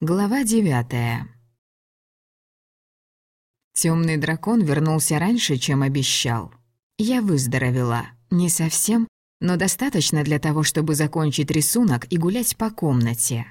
Глава девятая. Темный дракон вернулся раньше, чем обещал. Я выздоровела. Не совсем, но достаточно для того, чтобы закончить рисунок и гулять по комнате.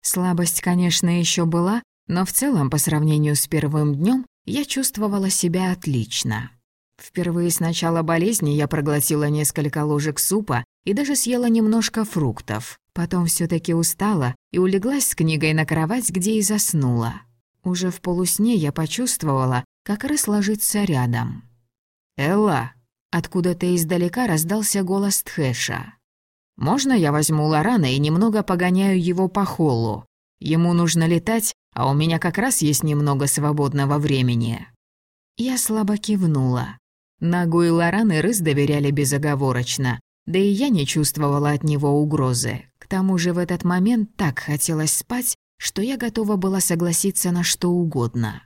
Слабость, конечно, еще была, но в целом, по сравнению с первым днем, я чувствовала себя отлично. Впервые с начала болезни я проглотила несколько ложек супа и даже съела немножко фруктов. Потом все таки устала и улеглась с книгой на кровать, где и заснула. Уже в полусне я почувствовала, как Рыс ложится рядом. «Элла!» Откуда-то издалека раздался голос Тхэша. «Можно я возьму Лорана и немного погоняю его по холлу? Ему нужно летать, а у меня как раз есть немного свободного времени». Я слабо кивнула. Нагу и Лоран и Рыс доверяли безоговорочно, да и я не чувствовала от него угрозы. Тому же в этот момент так хотелось спать, что я готова была согласиться на что угодно.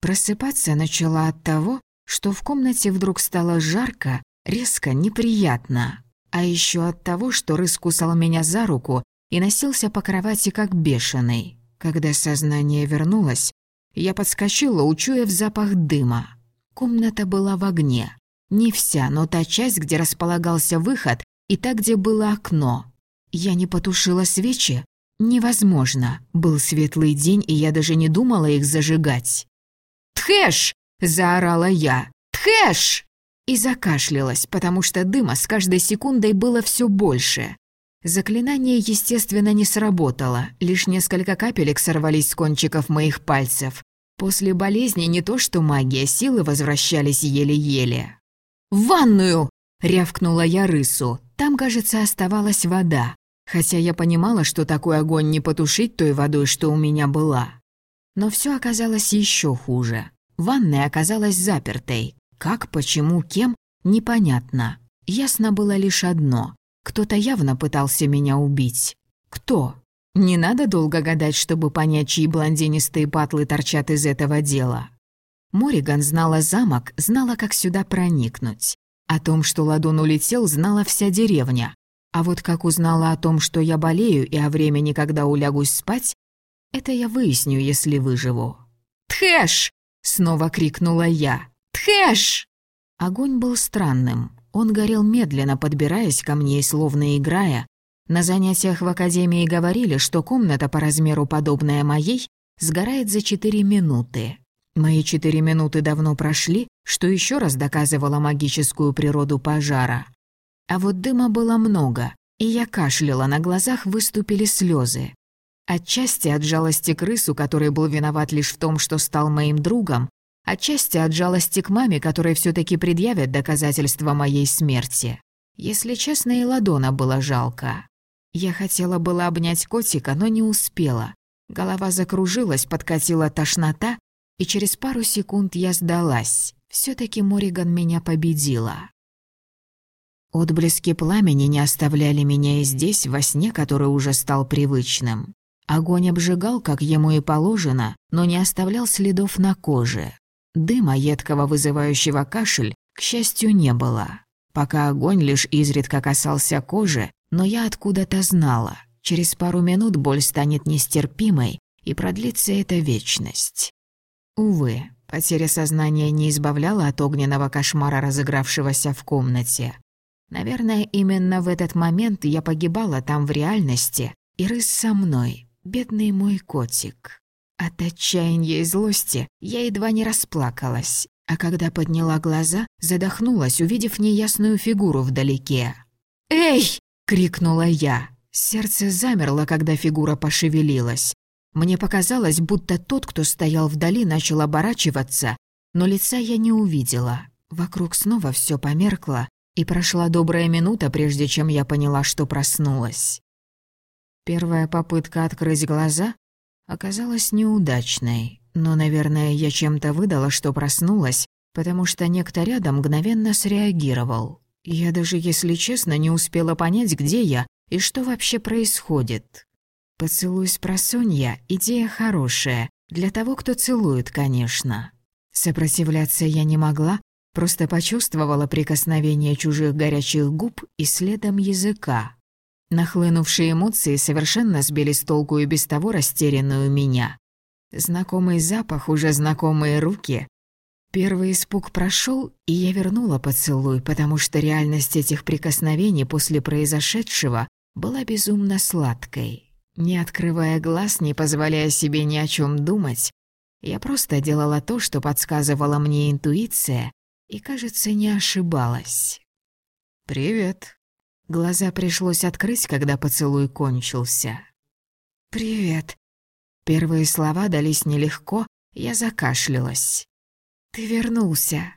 Просыпаться начала от того, что в комнате вдруг стало жарко, резко, неприятно. А еще от того, что Рыс кусал меня за руку и носился по кровати как бешеный. Когда сознание вернулось, я подскочила, учуяв запах дыма. Комната была в огне. Не вся, но та часть, где располагался выход, и та, где было окно. Я не потушила свечи? Невозможно. Был светлый день, и я даже не думала их зажигать. «Тхэш!» – заорала я. «Тхэш!» И закашлялась, потому что дыма с каждой секундой было все больше. Заклинание, естественно, не сработало, лишь несколько капелек сорвались с кончиков моих пальцев. После болезни не то что магия, силы возвращались еле-еле. «В ванную!» — рявкнула я рысу. Там, кажется, оставалась вода. Хотя я понимала, что такой огонь не потушить той водой, что у меня была. Но все оказалось еще хуже. Ванная оказалась запертой. Как, почему, кем — непонятно. Ясно было лишь одно. Кто-то явно пытался меня убить. Кто? Не надо долго гадать, чтобы понять, чьи блондинистые патлы торчат из этого дела. Мориган знала замок, знала, как сюда проникнуть. О том, что Ладон улетел, знала вся деревня. А вот как узнала о том, что я болею и о времени, когда улягусь спать, это я выясню, если выживу. «Тхэш!» — снова крикнула я. «Тхэш!» Огонь был странным. Он горел медленно, подбираясь ко мне словно играя. На занятиях в академии говорили, что комната по размеру, подобная моей, сгорает за четыре минуты. Мои четыре минуты давно прошли, что еще раз доказывало магическую природу пожара. А вот дыма было много, и я кашляла, на глазах выступили слезы. Отчасти от жалости к рысу, который был виноват лишь в том, что стал моим другом, отчасти от жалости к маме, которой все таки предъявят доказательства моей смерти. Если честно, и Ладона было жалко. Я хотела было обнять котика, но не успела. Голова закружилась, подкатила тошнота, и через пару секунд я сдалась. все таки Мориган меня победила. Отблески пламени не оставляли меня и здесь, во сне, который уже стал привычным. Огонь обжигал, как ему и положено, но не оставлял следов на коже. Дыма едкого, вызывающего кашель, к счастью, не было. Пока огонь лишь изредка касался кожи, но я откуда-то знала. Через пару минут боль станет нестерпимой, и продлится эта вечность. Увы, потеря сознания не избавляла от огненного кошмара, разыгравшегося в комнате. Наверное, именно в этот момент я погибала там в реальности, и рыс со мной, бедный мой котик. От отчаяния и злости я едва не расплакалась, а когда подняла глаза, задохнулась, увидев неясную фигуру вдалеке. «Эй!» — крикнула я. Сердце замерло, когда фигура пошевелилась. Мне показалось, будто тот, кто стоял вдали, начал оборачиваться, но лица я не увидела. Вокруг снова все померкло, и прошла добрая минута, прежде чем я поняла, что проснулась. Первая попытка открыть глаза оказалась неудачной, но, наверное, я чем-то выдала, что проснулась, потому что некто рядом мгновенно среагировал. Я даже, если честно, не успела понять, где я и что вообще происходит. Поцелуй с просонья — идея хорошая, для того, кто целует, конечно. Сопротивляться я не могла, просто почувствовала прикосновение чужих горячих губ и следом языка. Нахлынувшие эмоции совершенно сбили с толку и без того растерянную меня. Знакомый запах, уже знакомые руки. Первый испуг прошел, и я вернула поцелуй, потому что реальность этих прикосновений после произошедшего была безумно сладкой. Не открывая глаз, не позволяя себе ни о чем думать, я просто делала то, что подсказывала мне интуиция, и, кажется, не ошибалась. «Привет», Глаза пришлось открыть, когда поцелуй кончился. «Привет». Первые слова дались нелегко, я закашлялась. «Ты вернулся».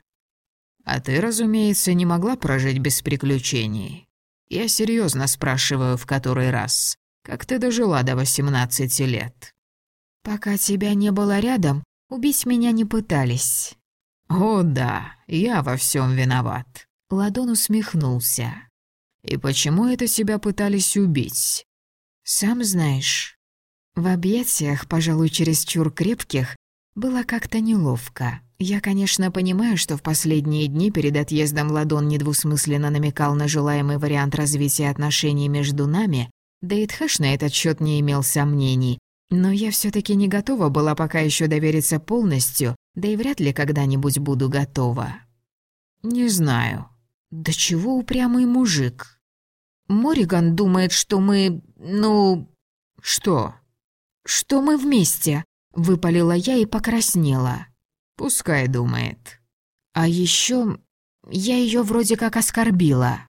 «А ты, разумеется, не могла прожить без приключений. Я серьезно спрашиваю в который раз, как ты дожила до восемнадцати лет?» «Пока тебя не было рядом, убить меня не пытались». «О да, я во всем виноват», — Ладон усмехнулся. И почему это себя пытались убить? Сам знаешь. В объятиях, пожалуй, чересчур крепких, было как-то неловко. Я, конечно, понимаю, что в последние дни перед отъездом Ладон недвусмысленно намекал на желаемый вариант развития отношений между нами, да и Тхэш на этот счет не имел сомнений. Но я все таки не готова была пока еще довериться полностью, да и вряд ли когда-нибудь буду готова. Не знаю. Да чего упрямый мужик? Мориган думает, что мы... ну... Что? Что мы вместе, выпалила я и покраснела. Пускай думает. А еще я ее вроде как оскорбила.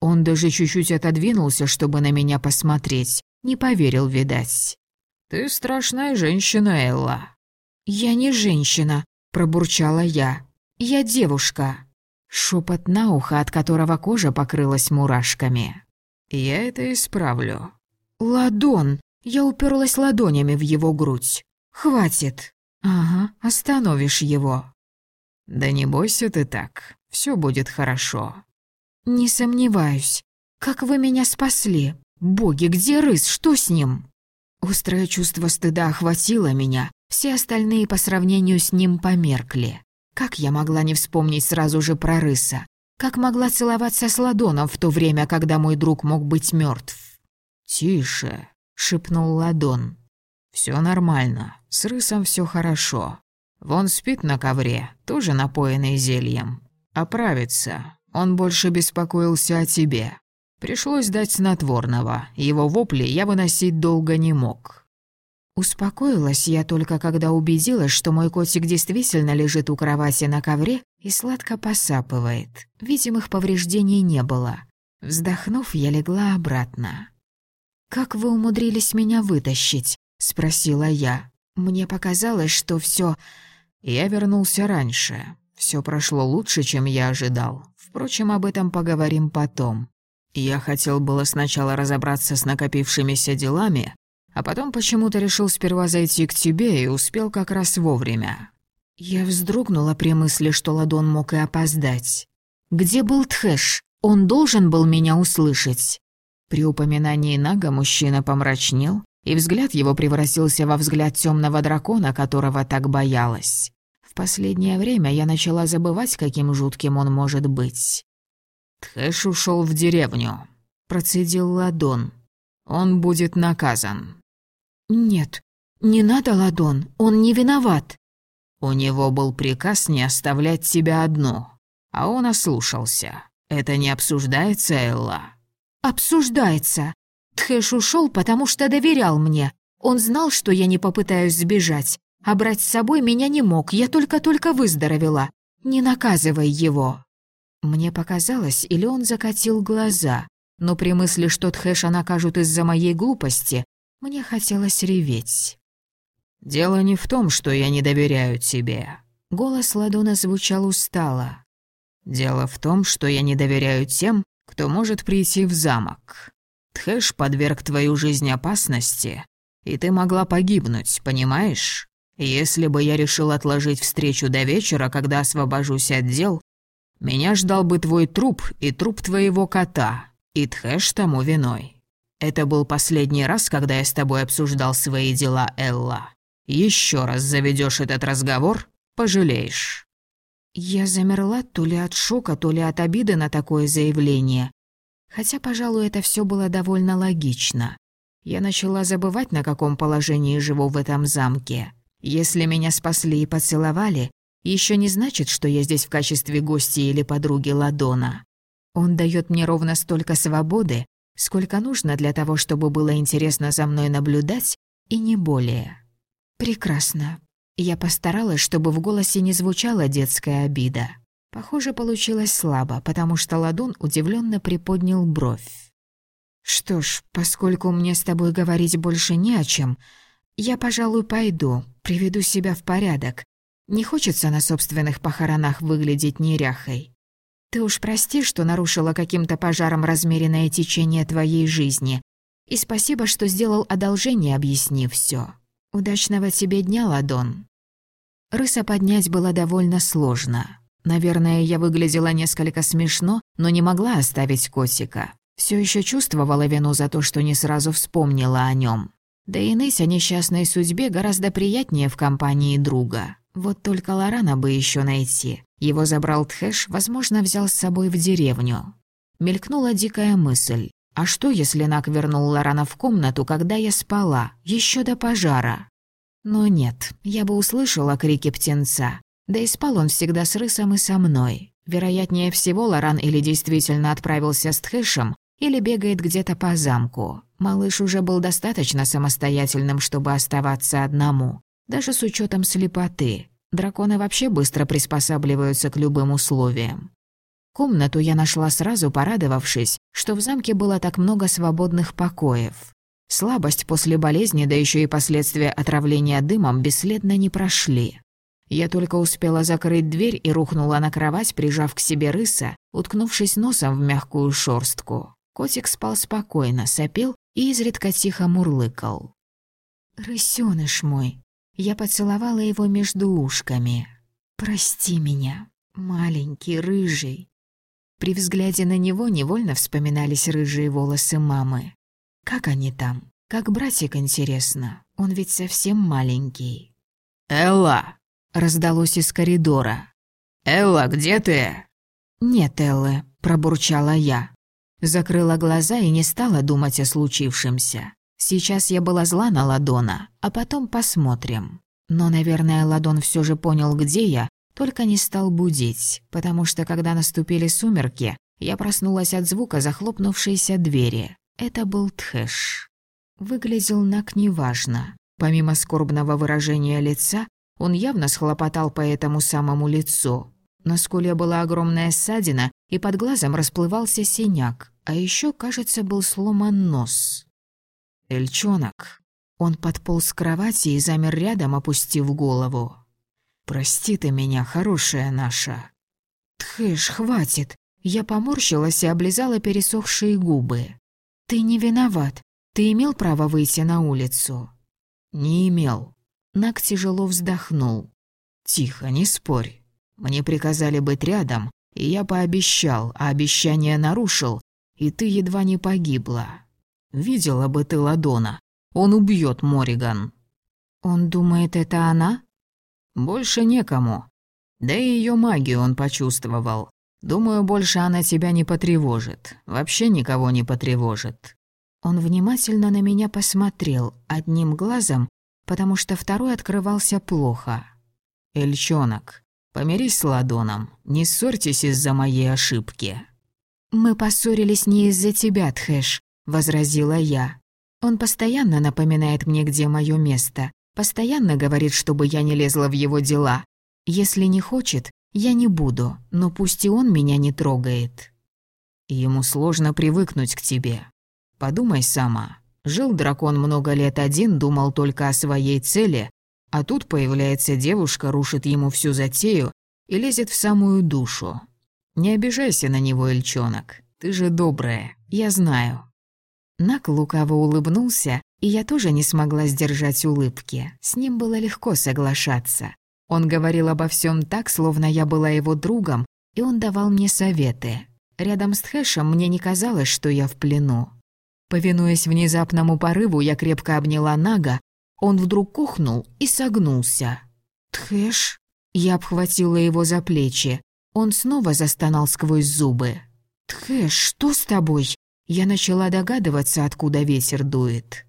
Он даже чуть-чуть отодвинулся, чтобы на меня посмотреть. Не поверил, видать. «Ты страшная женщина, Элла». «Я не женщина», — пробурчала я. «Я девушка». Шепот на ухо, от которого кожа покрылась мурашками. «Я это исправлю». «Ладон!» Я уперлась ладонями в его грудь. «Хватит!» «Ага, остановишь его». «Да не бойся ты так, все будет хорошо». «Не сомневаюсь. Как вы меня спасли? Боги, где рыс? Что с ним?» Острое чувство стыда охватило меня, все остальные по сравнению с ним померкли. Как я могла не вспомнить сразу же про рыса? Как могла целоваться с Ладоном в то время, когда мой друг мог быть мертв? «Тише», — шепнул Ладон. Все нормально, с рысом все хорошо. Вон спит на ковре, тоже напоенный зельем. Оправится, он больше беспокоился о тебе. Пришлось дать снотворного, его вопли я выносить долго не мог. Успокоилась я только, когда убедилась, что мой котик действительно лежит у кровати на ковре и сладко посапывает. Видимых повреждений не было. Вздохнув, я легла обратно. «Как вы умудрились меня вытащить?» — спросила я. Мне показалось, что все. Я вернулся раньше. Все прошло лучше, чем я ожидал. Впрочем, об этом поговорим потом. Я хотел было сначала разобраться с накопившимися делами, а потом почему-то решил сперва зайти к тебе и успел как раз вовремя. Я вздрогнула при мысли, что Ладон мог и опоздать. Где был Тхэш? Он должен был меня услышать. При упоминании Нага мужчина помрачнел, и взгляд его превратился во взгляд темного дракона, которого так боялась. В последнее время я начала забывать, каким жутким он может быть. «Тхэш ушел в деревню», — процедил Ладон. «Он будет наказан». «Нет, не надо, Ладон, он не виноват». У него был приказ не оставлять тебя одну, а он ослушался. Это не обсуждается, Элла?» «Обсуждается. Тхэш ушел, потому что доверял мне. Он знал, что я не попытаюсь сбежать, а брать с собой меня не мог, я только-только выздоровела. Не наказывай его». Мне показалось, или он закатил глаза, но при мысли, что Тхэша накажут из-за моей глупости, мне хотелось реветь. «Дело не в том, что я не доверяю тебе». Голос Ладона звучал устало. «Дело в том, что я не доверяю тем, кто может прийти в замок. Тхэш подверг твою жизнь опасности, и ты могла погибнуть, понимаешь? Если бы я решил отложить встречу до вечера, когда освобожусь от дел, меня ждал бы твой труп и труп твоего кота, и Тхэш тому виной. Это был последний раз, когда я с тобой обсуждал свои дела, Элла. Еще раз заведешь этот разговор, пожалеешь». Я замерла то ли от шока, то ли от обиды на такое заявление. Хотя, пожалуй, это все было довольно логично. Я начала забывать, на каком положении живу в этом замке. Если меня спасли и поцеловали, еще не значит, что я здесь в качестве гости или подруги Ладона. Он дает мне ровно столько свободы, сколько нужно для того, чтобы было интересно за мной наблюдать, и не более. Прекрасно. Я постаралась, чтобы в голосе не звучала детская обида. Похоже, получилось слабо, потому что Ладон удивленно приподнял бровь. «Что ж, поскольку мне с тобой говорить больше не о чем, я, пожалуй, пойду, приведу себя в порядок. Не хочется на собственных похоронах выглядеть неряхой. Ты уж прости, что нарушила каким-то пожаром размеренное течение твоей жизни. И спасибо, что сделал одолжение, объяснив все. Удачного тебе дня, Ладон». Рыса поднять было довольно сложно. Наверное, я выглядела несколько смешно, но не могла оставить котика. Все еще чувствовала вину за то, что не сразу вспомнила о нем. Да и ныть о несчастной судьбе гораздо приятнее в компании друга. Вот только Лорана бы еще найти. Его забрал Тхэш, возможно, взял с собой в деревню. Мелькнула дикая мысль. А что, если Нак вернул Лорана в комнату, когда я спала, еще до пожара? Но нет, я бы услышала крики птенца. Да и спал он всегда с Рысом и со мной. Вероятнее всего, Лоран или действительно отправился с Тхэшем, или бегает где-то по замку. Малыш уже был достаточно самостоятельным, чтобы оставаться одному. Даже с учетом слепоты. Драконы вообще быстро приспосабливаются к любым условиям. Комнату я нашла сразу, порадовавшись, что в замке было так много свободных покоев. Слабость после болезни, да еще и последствия отравления дымом бесследно не прошли. Я только успела закрыть дверь и рухнула на кровать, прижав к себе рыса, уткнувшись носом в мягкую шорстку. Котик спал спокойно, сопел и изредка тихо мурлыкал. «Рысёныш мой!» Я поцеловала его между ушками. «Прости меня, маленький, рыжий». При взгляде на него невольно вспоминались рыжие волосы мамы. Как они там? Как братик, интересно. Он ведь совсем маленький. «Элла!» — раздалось из коридора. «Элла, где ты?» «Нет, Эллы», — пробурчала я. Закрыла глаза и не стала думать о случившемся. Сейчас я была зла на Ладона, а потом посмотрим. Но, наверное, Ладон все же понял, где я, только не стал будить, потому что, когда наступили сумерки, я проснулась от звука захлопнувшейся двери. Это был Тхэш. Выглядел Нак неважно. Помимо скорбного выражения лица, он явно схлопотал по этому самому лицу. На скуле была огромная ссадина, и под глазом расплывался синяк, а еще, кажется, был сломан нос. «Эльчонок». Он подполз к кровати и замер рядом, опустив голову. «Прости ты меня, хорошая наша». «Тхэш, хватит!» Я поморщилась и облизала пересохшие губы. «Ты не виноват. Ты имел право выйти на улицу?» «Не имел». Нак тяжело вздохнул. «Тихо, не спорь. Мне приказали быть рядом, и я пообещал, а обещание нарушил, и ты едва не погибла. Видела бы ты Ладона. Он убьет Мориган. Он думает, это она? Больше некому. Да и ее магию он почувствовал. Думаю, больше она тебя не потревожит. Вообще никого не потревожит. Он внимательно на меня посмотрел одним глазом, потому что второй открывался плохо. «Эльчонок, помирись с Ладоном, не ссорьтесь из-за моей ошибки». «Мы поссорились не из-за тебя, Тхэш возразила я. Он постоянно напоминает мне, где мое место, постоянно говорит, чтобы я не лезла в его дела. Если не хочет, я не буду, но пусть и он меня не трогает. Ему сложно привыкнуть к тебе. Подумай сама. Жил дракон много лет один, думал только о своей цели, а тут появляется девушка, рушит ему всю затею и лезет в самую душу. Не обижайся на него, Эльчонок. Ты же добрая, я знаю. Нак лукаво улыбнулся, и я тоже не смогла сдержать улыбки. С ним было легко соглашаться. Он говорил обо всем так, словно я была его другом, и он давал мне советы. Рядом с Тхэшем мне не казалось, что я в плену. Повинуясь внезапному порыву, я крепко обняла Нага, он вдруг кухнул и согнулся. «Тхэш?» Я обхватила его за плечи. Он снова застонал сквозь зубы. «Тхэш, что с тобой?» Я начала догадываться, откуда ветер дует.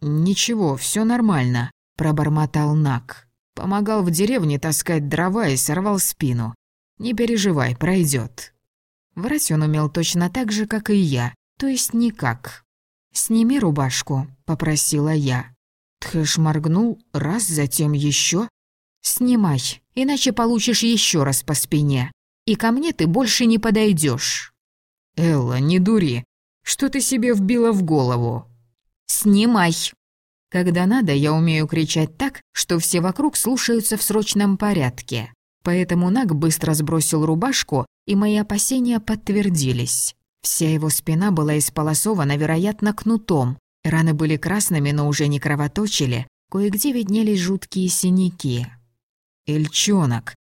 «Ничего, все нормально», — пробормотал Нак. Помогал в деревне таскать дрова и сорвал спину. «Не переживай, пройдет. Врать он умел точно так же, как и я, то есть никак. «Сними рубашку», — попросила я. Тхэш моргнул раз, затем еще. «Снимай, иначе получишь еще раз по спине, и ко мне ты больше не подойдешь. «Элла, не дури. Что ты себе вбила в голову?» «Снимай!» Когда надо, я умею кричать так, что все вокруг слушаются в срочном порядке. Поэтому Наг быстро сбросил рубашку, и мои опасения подтвердились. Вся его спина была исполосована, вероятно, кнутом. Раны были красными, но уже не кровоточили. Кое-где виднелись жуткие синяки. «Эльчонок!»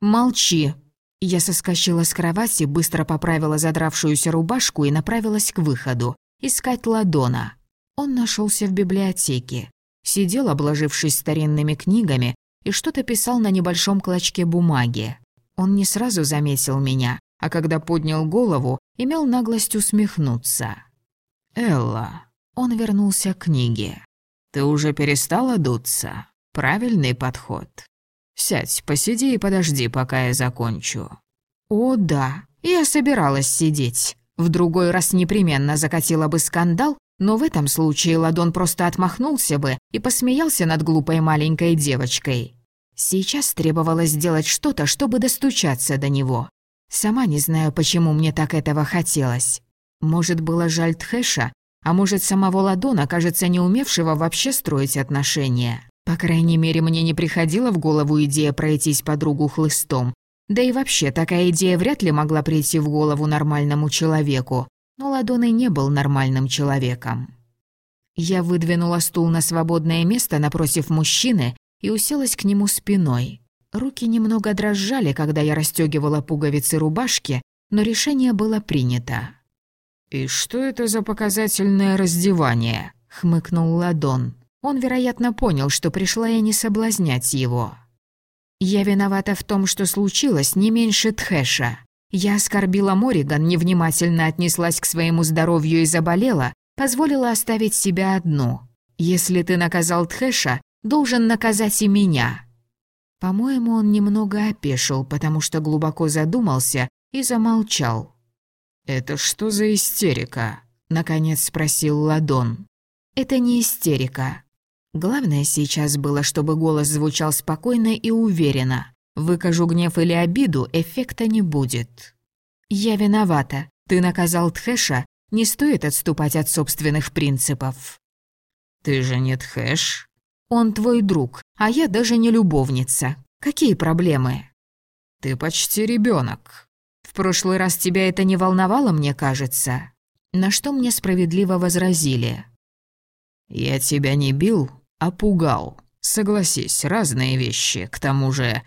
«Молчи!» Я соскочила с кровати, быстро поправила задравшуюся рубашку и направилась к выходу. Искать Ладона. Он нашелся в библиотеке. Сидел, обложившись старинными книгами, и что-то писал на небольшом клочке бумаги. Он не сразу заметил меня, а когда поднял голову, имел наглость усмехнуться. «Элла». Он вернулся к книге. «Ты уже перестала дуться? Правильный подход. Сядь, посиди и подожди, пока я закончу». «О, да, я собиралась сидеть. В другой раз непременно закатила бы скандал, но в этом случае Ладон просто отмахнулся бы и посмеялся над глупой маленькой девочкой. Сейчас требовалось сделать что-то, чтобы достучаться до него. Сама не знаю, почему мне так этого хотелось. Может, было жаль Тхэша, а может, самого Ладона, кажется, не умевшего вообще строить отношения. По крайней мере, мне не приходила в голову идея пройтись подругу хлыстом. Да и вообще, такая идея вряд ли могла прийти в голову нормальному человеку. Но Ладон и не был нормальным человеком. Я выдвинула стул на свободное место напротив мужчины и уселась к нему спиной. Руки немного дрожали, когда я расстёгивала пуговицы рубашки, но решение было принято. «И что это за показательное раздевание?» — хмыкнул Ладон. Он, вероятно, понял, что пришла я не соблазнять его. «Я виновата в том, что случилось не меньше Тхэша. Я оскорбила Мориган, невнимательно отнеслась к своему здоровью и заболела, позволила оставить себя одну. Если ты наказал Тхэша, должен наказать и меня». По-моему, он немного опешил, потому что глубоко задумался и замолчал. «Это что за истерика?» — наконец спросил Ладон. «Это не истерика. Главное сейчас было, чтобы голос звучал спокойно и уверенно. Выкажу гнев или обиду, эффекта не будет. Я виновата. Ты наказал Тхэша, не стоит отступать от собственных принципов. Ты же не Тхэш? Он твой друг, а я даже не любовница. Какие проблемы? Ты почти ребенок. В прошлый раз тебя это не волновало, мне кажется. На что мне справедливо возразили. Я тебя не бил, а пугал. Согласись, разные вещи. К тому же...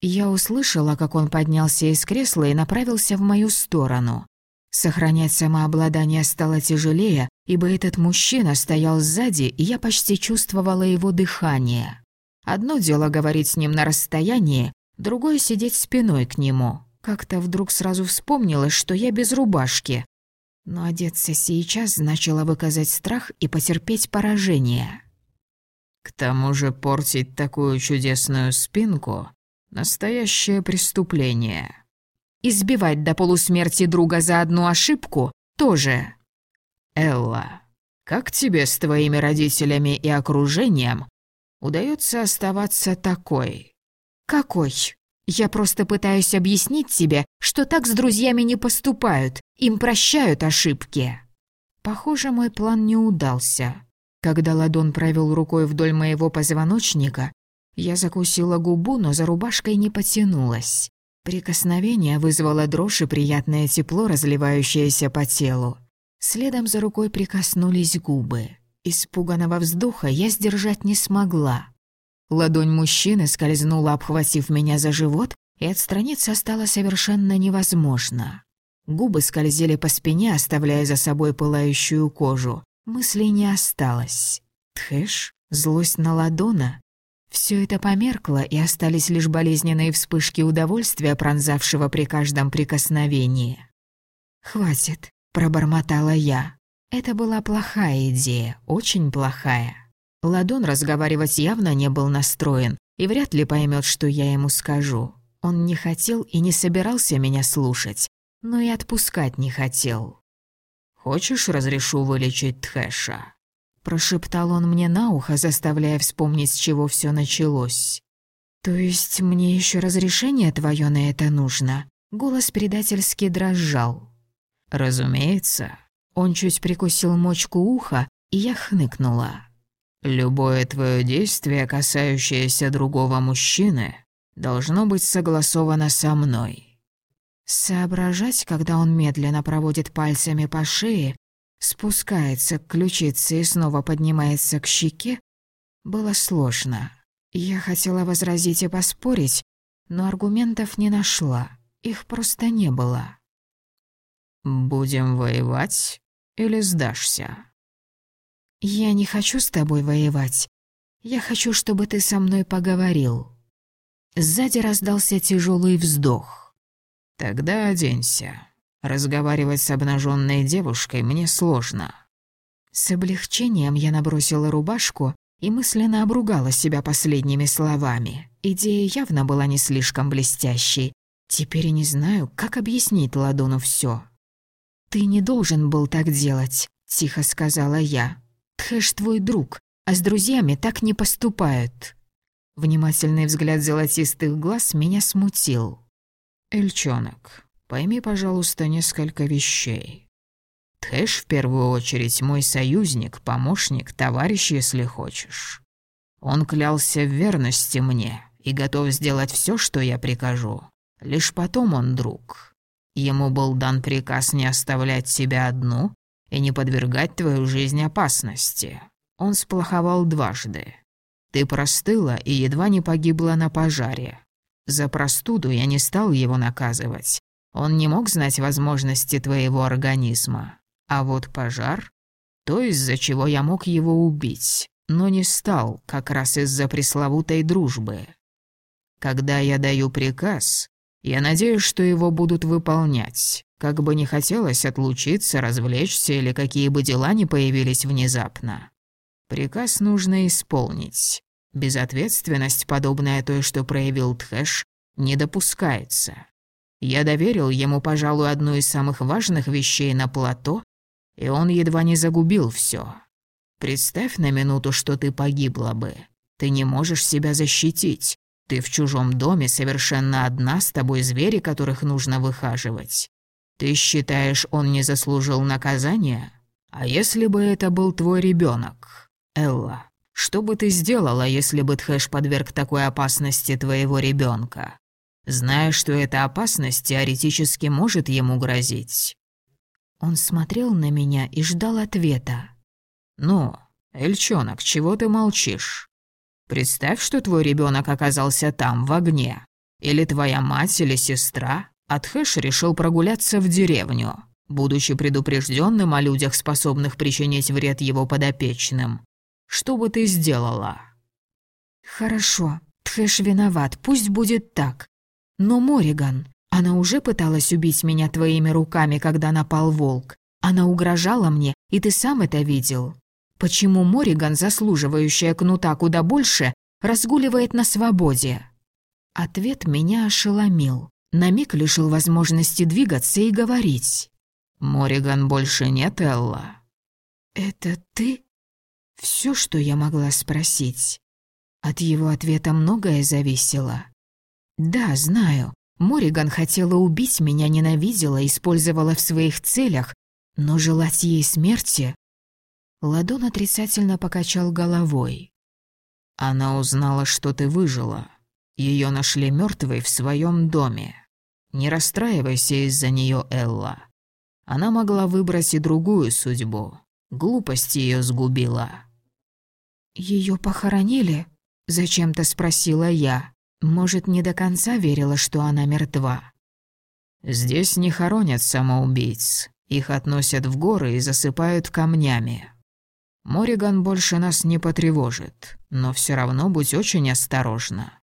Я услышала, как он поднялся из кресла и направился в мою сторону. Сохранять самообладание стало тяжелее, ибо этот мужчина стоял сзади, и я почти чувствовала его дыхание. Одно дело говорить с ним на расстоянии, другое — сидеть спиной к нему. Как-то вдруг сразу вспомнилось, что я без рубашки. Но одеться сейчас значило выказать страх и потерпеть поражение. К тому же портить такую чудесную спинку — настоящее преступление. Избивать до полусмерти друга за одну ошибку тоже. Элла, как тебе с твоими родителями и окружением удается оставаться такой? Какой? Я просто пытаюсь объяснить тебе, что так с друзьями не поступают, им прощают ошибки. Похоже, мой план не удался. Когда ладон провел рукой вдоль моего позвоночника, я закусила губу, но за рубашкой не потянулась. Прикосновение вызвало дрожь и приятное тепло, разливающееся по телу. Следом за рукой прикоснулись губы. Испуганного вздоха я сдержать не смогла. Ладонь мужчины скользнула, обхватив меня за живот, и отстраниться стало совершенно невозможно. Губы скользили по спине, оставляя за собой пылающую кожу. Мыслей не осталось. Тхэш? Злость на ладона? Все это померкло, и остались лишь болезненные вспышки удовольствия, пронзавшего при каждом прикосновении. «Хватит», — пробормотала я. Это была плохая идея, очень плохая. Ладон разговаривать явно не был настроен и вряд ли поймет, что я ему скажу. Он не хотел и не собирался меня слушать, но и отпускать не хотел. «Хочешь, разрешу вылечить Тхэша?» Прошептал он мне на ухо, заставляя вспомнить, с чего все началось. «То есть мне еще разрешение твое на это нужно?» Голос предательски дрожал. «Разумеется». Он чуть прикусил мочку уха, и я хныкнула. Любое твое действие, касающееся другого мужчины, должно быть согласовано со мной. Соображать, когда он медленно проводит пальцами по шее, спускается к ключице и снова поднимается к щеке, было сложно. Я хотела возразить и поспорить, но аргументов не нашла, их просто не было. «Будем воевать или сдашься?» «Я не хочу с тобой воевать. Я хочу, чтобы ты со мной поговорил». Сзади раздался тяжелый вздох. «Тогда оденься. Разговаривать с обнаженной девушкой мне сложно». С облегчением я набросила рубашку и мысленно обругала себя последними словами. Идея явно была не слишком блестящей. Теперь не знаю, как объяснить Ладону все. «Ты не должен был так делать», — тихо сказала я. Тхэш твой друг, а с друзьями так не поступают». Внимательный взгляд золотистых глаз меня смутил. «Эльчонок, пойми, пожалуйста, несколько вещей. Тхэш в первую очередь мой союзник, помощник, товарищ, если хочешь. Он клялся в верности мне и готов сделать все, что я прикажу. Лишь потом он друг. Ему был дан приказ не оставлять себя одну и не подвергать твою жизнь опасности. Он сплоховал дважды. Ты простыла и едва не погибла на пожаре. За простуду я не стал его наказывать. Он не мог знать возможности твоего организма. А вот пожар — то, из-за чего я мог его убить, но не стал, как раз из-за пресловутой дружбы. Когда я даю приказ, я надеюсь, что его будут выполнять. Как бы не хотелось отлучиться, развлечься или какие бы дела ни появились внезапно. Приказ нужно исполнить. Безответственность, подобная той, что проявил Тхэш, не допускается. Я доверил ему, пожалуй, одну из самых важных вещей на плато, и он едва не загубил все. Представь на минуту, что ты погибла бы. Ты не можешь себя защитить. Ты в чужом доме совершенно одна, с тобой звери, которых нужно выхаживать. Ты считаешь, он не заслужил наказания? А если бы это был твой ребенок, Элла? Что бы ты сделала, если бы Тхэш подверг такой опасности твоего ребенка? Зная, что эта опасность теоретически может ему грозить. Он смотрел на меня и ждал ответа. «Ну, Эльчонок, чего ты молчишь? Представь, что твой ребенок оказался там, в огне. Или твоя мать, или сестра. Атхэш решил прогуляться в деревню, будучи предупрежденным о людях, способных причинить вред его подопечным. Что бы ты сделала? Хорошо, Тхэш виноват, пусть будет так. Но Мориган, она уже пыталась убить меня твоими руками, когда напал волк. Она угрожала мне, и ты сам это видел. Почему Мориган, заслуживающая кнута куда больше, разгуливает на свободе? Ответ меня ошеломил. На миг лишил возможности двигаться и говорить. «Мориган больше нет, Элла?» «Это ты?» Все, что я могла спросить. От его ответа многое зависело. «Да, знаю. Мориган хотела убить меня, ненавидела, использовала в своих целях, но желать ей смерти...» Ладон отрицательно покачал головой. «Она узнала, что ты выжила. Ее нашли мертвой в своем доме. Не расстраивайся из-за нее, Элла. Она могла выбрать и другую судьбу. Глупость ее сгубила. Ее похоронили? Зачем-то спросила я. Может, не до конца верила, что она мертва. Здесь не хоронят самоубийц. Их относят в горы и засыпают камнями. Мориган больше нас не потревожит, но все равно будь очень осторожна.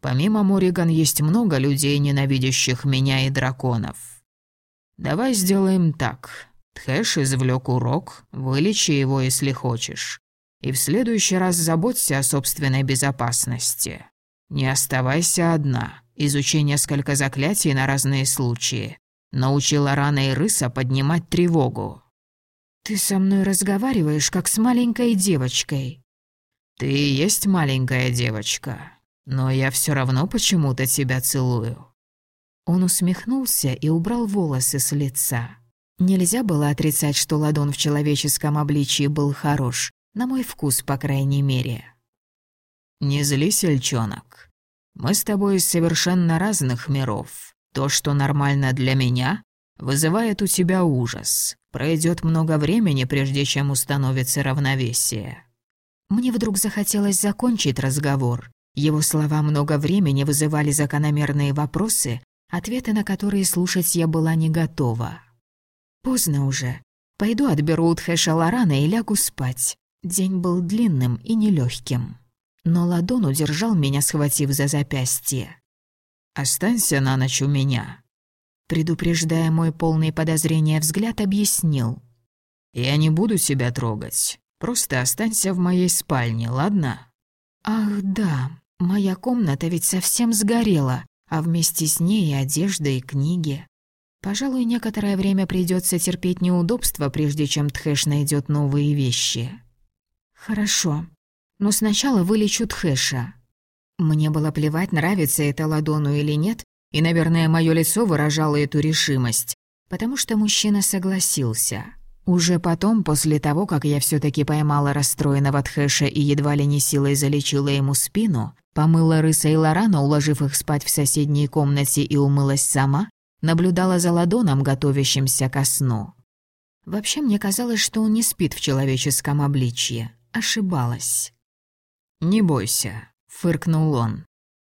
Помимо Мориган есть много людей, ненавидящих меня и драконов. Давай сделаем так. Тхэш извлек урок, вылечи его, если хочешь. И в следующий раз заботься о собственной безопасности. Не оставайся одна. Изучи несколько заклятий на разные случаи. Научи Лорана и Рыса поднимать тревогу. «Ты со мной разговариваешь, как с маленькой девочкой». «Ты и есть маленькая девочка, но я все равно почему-то тебя целую». Он усмехнулся и убрал волосы с лица. Нельзя было отрицать, что ладон в человеческом обличии был хорош, на мой вкус, по крайней мере. «Не злись, Эльчонок. Мы с тобой из совершенно разных миров. То, что нормально для меня, вызывает у тебя ужас. Пройдет много времени, прежде чем установится равновесие». Мне вдруг захотелось закончить разговор. Его слова много времени вызывали закономерные вопросы, ответы на которые слушать я была не готова. Поздно уже. Пойду отберу у Тхэша Лорана и лягу спать. День был длинным и нелегким. Но Ладон удержал меня, схватив за запястье. «Останься на ночь у меня», предупреждая мой полный подозрения взгляд, объяснил. «Я не буду тебя трогать. Просто останься в моей спальне, ладно?» «Ах, да, моя комната ведь совсем сгорела, а вместе с ней и одежда, и книги. Пожалуй, некоторое время придется терпеть неудобства, прежде чем Тхэш найдет новые вещи. Хорошо, но сначала вылечу Тхэша. Мне было плевать, нравится это Ладону или нет, и, наверное, мое лицо выражало эту решимость, потому что мужчина согласился. Уже потом, после того, как я все таки поймала расстроенного Тхэша и едва ли не силой залечила ему спину, помыла Рыса и Лорана, уложив их спать в соседней комнате и умылась сама, наблюдала за ладоном, готовящимся ко сну. Вообще мне казалось, что он не спит в человеческом обличье. Ошибалась. «Не бойся», — фыркнул он.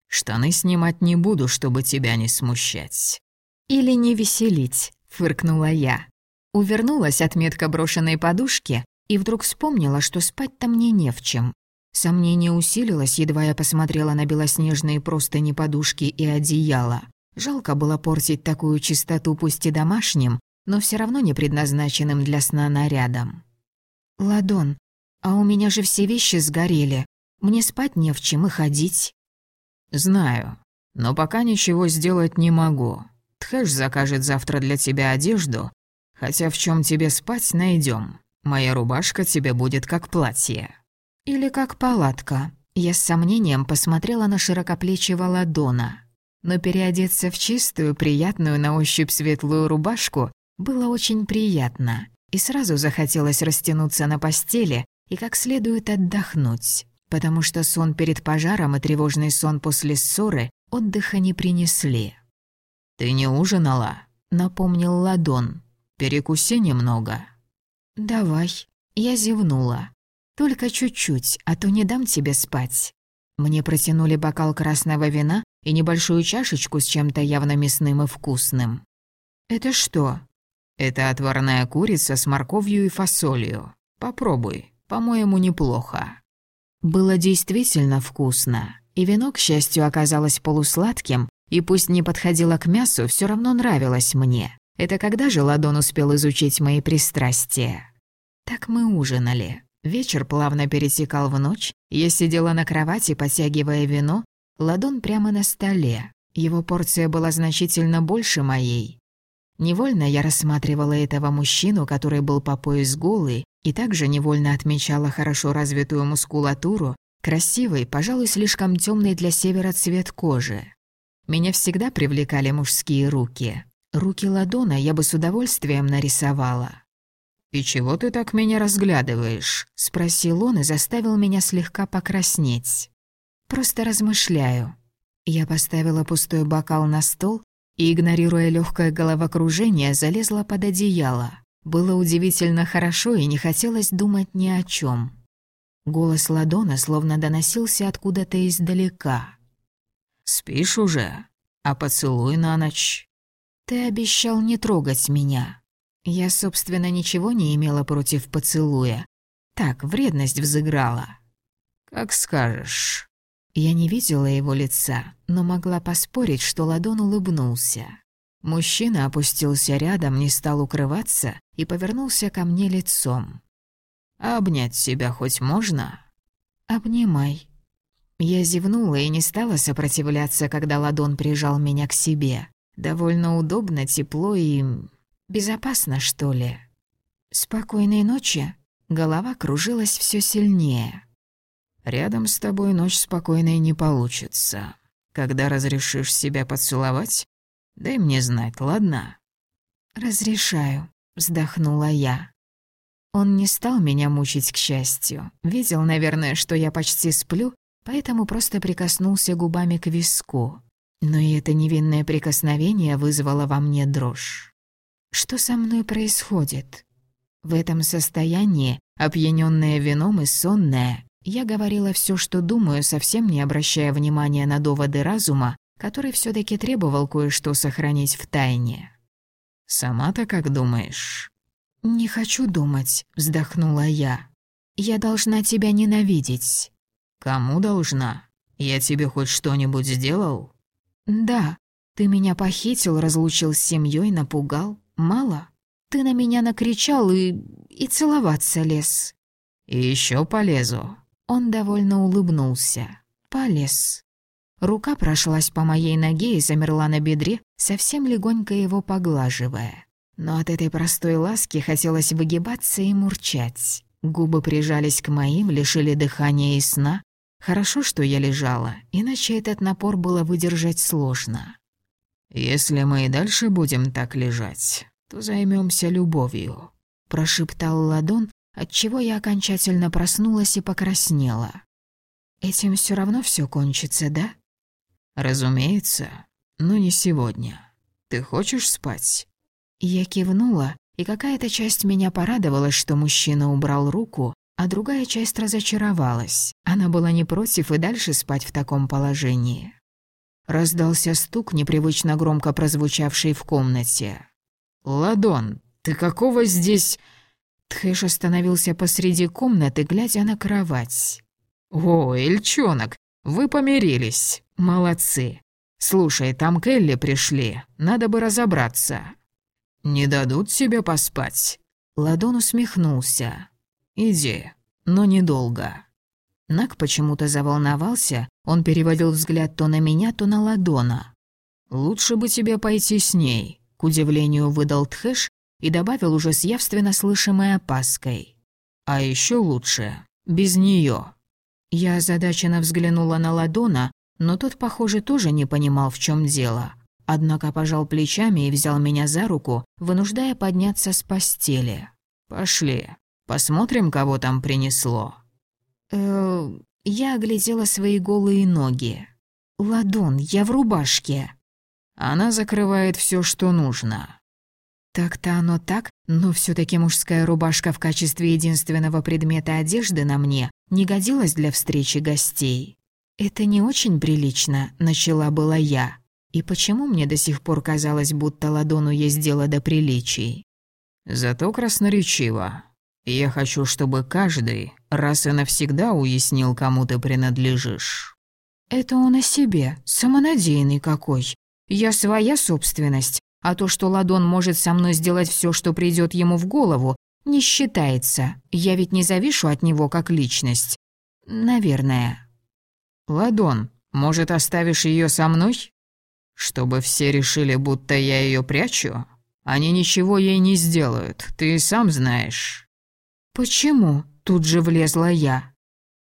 «Штаны снимать не буду, чтобы тебя не смущать». «Или не веселить», — фыркнула я. Увернулась от метко брошенной подушки и вдруг вспомнила, что спать-то мне не в чем. Сомнение усилилось, едва я посмотрела на белоснежные простыни подушки и одеяло. Жалко было портить такую чистоту пусть и домашним, но все равно не предназначенным для сна нарядом. «Ладон, а у меня же все вещи сгорели. Мне спать не в чем и ходить». «Знаю, но пока ничего сделать не могу. Тхэш закажет завтра для тебя одежду, хотя в чем тебе спать найдем. Моя рубашка тебе будет как платье». «Или как палатка». Я с сомнением посмотрела на широкоплечего ладона но переодеться в чистую, приятную на ощупь светлую рубашку было очень приятно, и сразу захотелось растянуться на постели и как следует отдохнуть, потому что сон перед пожаром и тревожный сон после ссоры отдыха не принесли. «Ты не ужинала?» — напомнил Ладон. «Перекуси немного». «Давай». Я зевнула. «Только чуть-чуть, а то не дам тебе спать». Мне протянули бокал красного вина и небольшую чашечку с чем-то явно мясным и вкусным. «Это что?» «Это отварная курица с морковью и фасолью. Попробуй, по-моему, неплохо». Было действительно вкусно, и вино, к счастью, оказалось полусладким, и пусть не подходило к мясу, все равно нравилось мне. Это когда же Ладон успел изучить мои пристрастия? Так мы ужинали. Вечер плавно пересекал в ночь, я сидела на кровати, подтягивая вино, ладон прямо на столе. Его порция была значительно больше моей. Невольно я рассматривала этого мужчину, который был по пояс голый, и также невольно отмечала хорошо развитую мускулатуру, красивый, пожалуй, слишком темный для севера цвет кожи. Меня всегда привлекали мужские руки. Руки ладона я бы с удовольствием нарисовала. «И чего ты так меня разглядываешь?» — спросил он и заставил меня слегка покраснеть. «Просто размышляю». Я поставила пустой бокал на стол и, игнорируя легкое головокружение, залезла под одеяло. Было удивительно хорошо и не хотелось думать ни о чем. Голос Ладона словно доносился откуда-то издалека. «Спишь уже? А поцелуй на ночь?» «Ты обещал не трогать меня». Я, собственно, ничего не имела против поцелуя. Так, вредность взыграла. «Как скажешь». Я не видела его лица, но могла поспорить, что Ладон улыбнулся. Мужчина опустился рядом, не стал укрываться и повернулся ко мне лицом. «А обнять себя хоть можно?» «Обнимай». Я зевнула и не стала сопротивляться, когда ладон прижал меня к себе. Довольно удобно, тепло и... безопасно, что ли. «Спокойной ночи». Голова кружилась все сильнее. «Рядом с тобой ночь спокойной не получится. Когда разрешишь себя поцеловать, дай мне знать, ладно?» «Разрешаю», — вздохнула я. Он не стал меня мучить, к счастью. Видел, наверное, что я почти сплю, поэтому просто прикоснулся губами к виску. Но и это невинное прикосновение вызвало во мне дрожь. Что со мной происходит? В этом состоянии, опьянённая вином и сонная, я говорила все, что думаю, совсем не обращая внимания на доводы разума, который все таки требовал кое-что сохранить в тайне. «Сама-то как думаешь?» «Не хочу думать», — вздохнула я. «Я должна тебя ненавидеть». «Кому должна? Я тебе хоть что-нибудь сделал?» «Да. Ты меня похитил, разлучил с семьей, напугал. Мало?» Ты на меня накричал и... и целоваться лез». «И еще полезу». Он довольно улыбнулся. Полез. Рука прошлась по моей ноге и замерла на бедре, совсем легонько его поглаживая. Но от этой простой ласки хотелось выгибаться и мурчать. Губы прижались к моим, лишили дыхания и сна. Хорошо, что я лежала, иначе этот напор было выдержать сложно. «Если мы и дальше будем так лежать, то займемся любовью», — прошептал Ладон, отчего я окончательно проснулась и покраснела. «Этим все равно все кончится, да?» «Разумеется, но не сегодня. Ты хочешь спать?» Я кивнула, и какая-то часть меня порадовалась, что мужчина убрал руку, а другая часть разочаровалась. Она была не против и дальше спать в таком положении. Раздался стук, непривычно громко прозвучавший в комнате. «Ладон, ты какого здесь...» Тхэш остановился посреди комнаты, глядя на кровать. «О, Эльчонок, вы помирились. Молодцы. Слушай, там Келли пришли, надо бы разобраться. Не дадут себе поспать?» Ладон усмехнулся. «Иди, но недолго». Нак почему-то заволновался, он переводил взгляд то на меня, то на Ладона. «Лучше бы тебе пойти с ней. К удивлению выдал Тхэш и добавил уже с явственно слышимой опаской. «А еще лучше, без нее. Я озадаченно взглянула на Ладона, но тот, похоже, тоже не понимал, в чем дело. Однако пожал плечами и взял меня за руку, вынуждая подняться с постели. «Пошли, посмотрим, кого там принесло». «Э-э...» Я оглядела свои голые ноги. «Ладон, я в рубашке». Она закрывает все, что нужно. Так-то оно так, но все таки мужская рубашка в качестве единственного предмета одежды на мне не годилась для встречи гостей. «Это не очень прилично», — начала была я. И почему мне до сих пор казалось, будто ладону есть дело до приличий? Зато красноречиво. Я хочу, чтобы каждый раз и навсегда уяснил, кому ты принадлежишь. Это он о себе, самонадеянный какой. Я своя собственность, а то, что Ладон может со мной сделать все, что придет ему в голову, не считается. Я ведь не завишу от него как личность. Наверное. Ладон, может, оставишь ее со мной? Чтобы все решили, будто я ее прячу? Они ничего ей не сделают, ты сам знаешь. Почему? Тут же влезла я.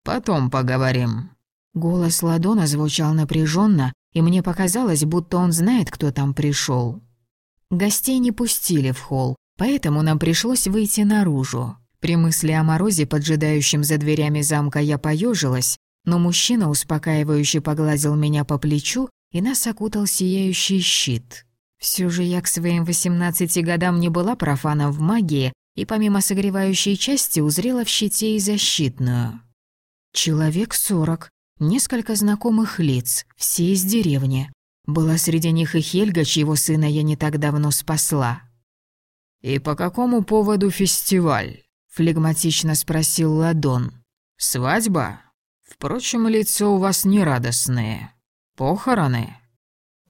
Потом поговорим. Голос Ладона звучал напряженно, и мне показалось, будто он знает, кто там пришел. Гостей не пустили в холл, поэтому нам пришлось выйти наружу. При мысли о морозе, поджидающем за дверями замка, я поежилась, но мужчина успокаивающе погладил меня по плечу, и нас окутал сияющий щит. Все же я к своим 18 годам не была профаном в магии, и помимо согревающей части узрела в щите и защитную. Человек сорок, Несколько знакомых лиц, все из деревни. Была среди них и Хельга, чьего сына я не так давно спасла. «И по какому поводу фестиваль?» — флегматично спросил Ладон. «Свадьба? Впрочем, лица у вас нерадостные. Похороны?»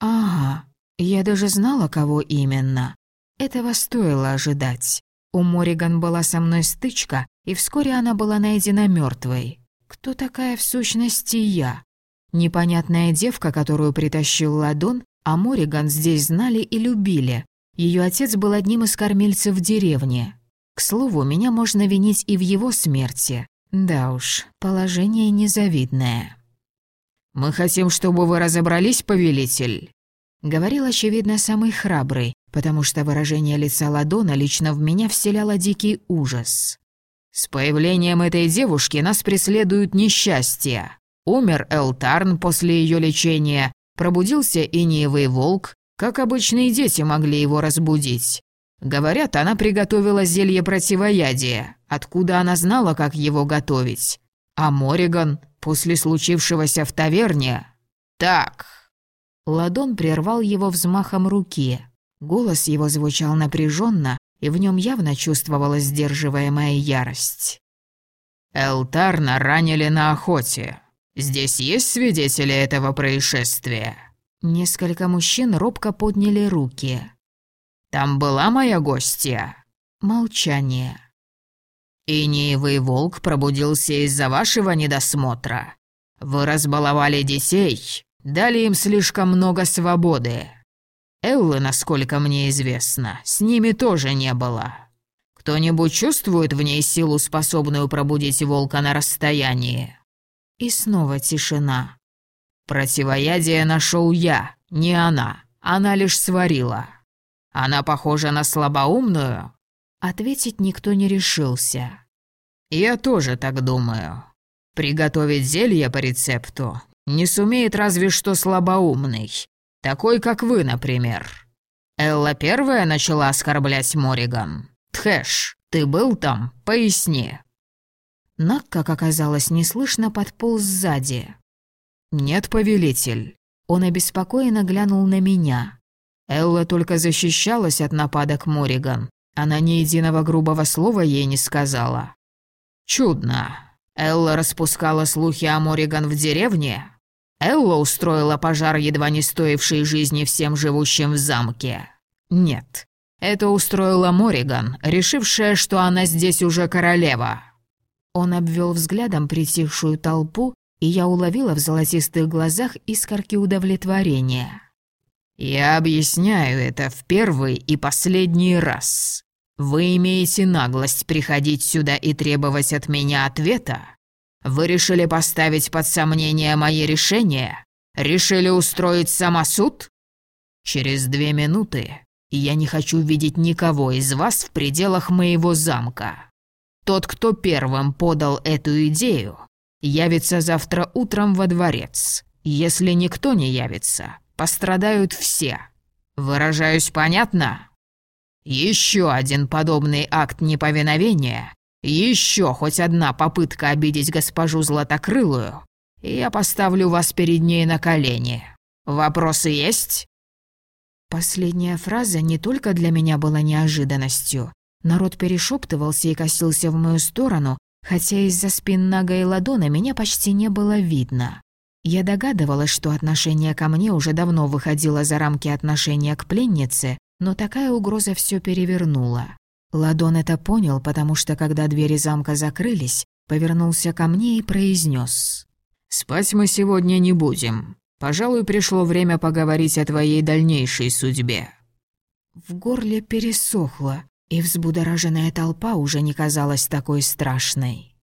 «Ага». Я даже знала, кого именно. Этого стоило ожидать. У Мориган была со мной стычка, и вскоре она была найдена мертвой. Кто такая в сущности я? Непонятная девка, которую притащил Ладон, а Мориган здесь знали и любили. Ее отец был одним из кормильцев в деревне. К слову, меня можно винить и в его смерти. Да уж, положение незавидное. «Мы хотим, чтобы вы разобрались, повелитель», — говорил, очевидно, самый храбрый, потому что выражение лица Ладона лично в меня вселяло дикий ужас. «С появлением этой девушки нас преследуют несчастья. Умер Элтарн после ее лечения, пробудился Иниевый волк, как обычные дети могли его разбудить. Говорят, она приготовила зелье противоядия. Откуда она знала, как его готовить? А Мориган, после случившегося в таверне... Так. Ладон прервал его взмахом руки. Голос его звучал напряженно, и в нем явно чувствовалась сдерживаемая ярость. Элтарна ранили на охоте. Здесь есть свидетели этого происшествия?» Несколько мужчин робко подняли руки. Там была моя гостья?» Молчание. «Иниевый волк пробудился из-за вашего недосмотра. Вы разбаловали детей, дали им слишком много свободы. Эллы, насколько мне известно, с ними тоже не было. Кто-нибудь чувствует в ней силу, способную пробудить волка на расстоянии?» И снова тишина. «Противоядие нашел я, не она. Она лишь сварила. Она похожа на слабоумную?» Ответить никто не решился. «Я тоже так думаю. Приготовить зелье по рецепту не сумеет разве что слабоумный. Такой, как вы, например. Элла первая начала оскорблять Мориган. Тхэш, ты был там? Поясни». Нак, как оказалось, неслышно подполз сзади. «Нет, повелитель». Он обеспокоенно глянул на меня. Элла только защищалась от нападок Мориган. Она ни единого грубого слова ей не сказала. Чудно. Элла распускала слухи о Мориган в деревне. Элла устроила пожар, едва не стоивший жизни всем живущим в замке. Нет. Это устроила Мориган, решившая, что она здесь уже королева. Он обвел взглядом притихшую толпу, и я уловила в золотистых глазах искорки удовлетворения. «Я объясняю это в первый и последний раз. Вы имеете наглость приходить сюда и требовать от меня ответа? Вы решили поставить под сомнение мои решения? Решили устроить самосуд? Через две минуты я не хочу видеть никого из вас в пределах моего замка. Тот, кто первым подал эту идею, явится завтра утром во дворец. Если никто не явится, пострадают все. Выражаюсь понятно? Еще один подобный акт неповиновения, еще хоть одна попытка обидеть госпожу Златокрылую, и я поставлю вас перед ней на колени. Вопросы есть?» Последняя фраза не только для меня была неожиданностью. Народ перешептывался и косился в мою сторону, хотя из-за спин Нага и Ладона меня почти не было видно. Я догадывалась, что отношение ко мне уже давно выходило за рамки отношения к пленнице, но такая угроза все перевернула. Ладон это понял, потому что, когда двери замка закрылись, повернулся ко мне и произнес: «Спать мы сегодня не будем. Пожалуй, пришло время поговорить о твоей дальнейшей судьбе». В горле пересохло, и взбудораженная толпа уже не казалась такой страшной.